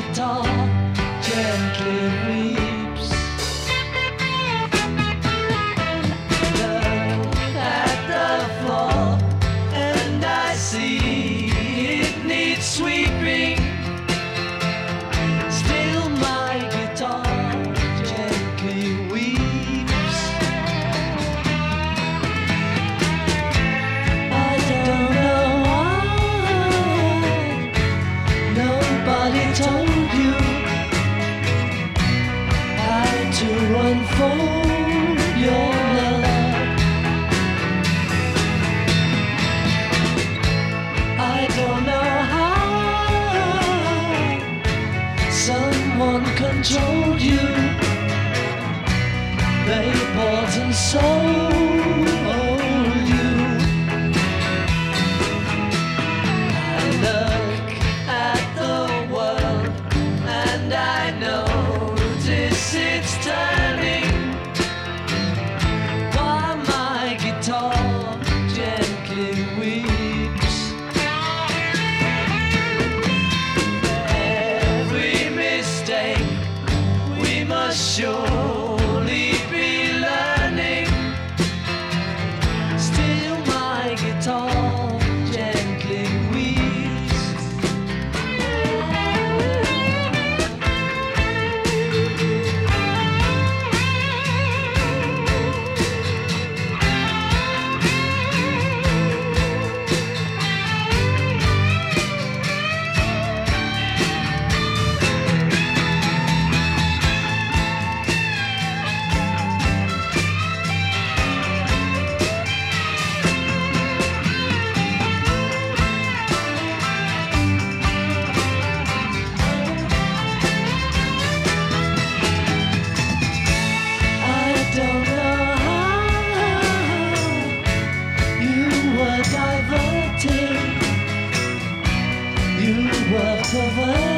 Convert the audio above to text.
guitar gently weep. Someone controlled you. They bought and sold diverting. You were perverted.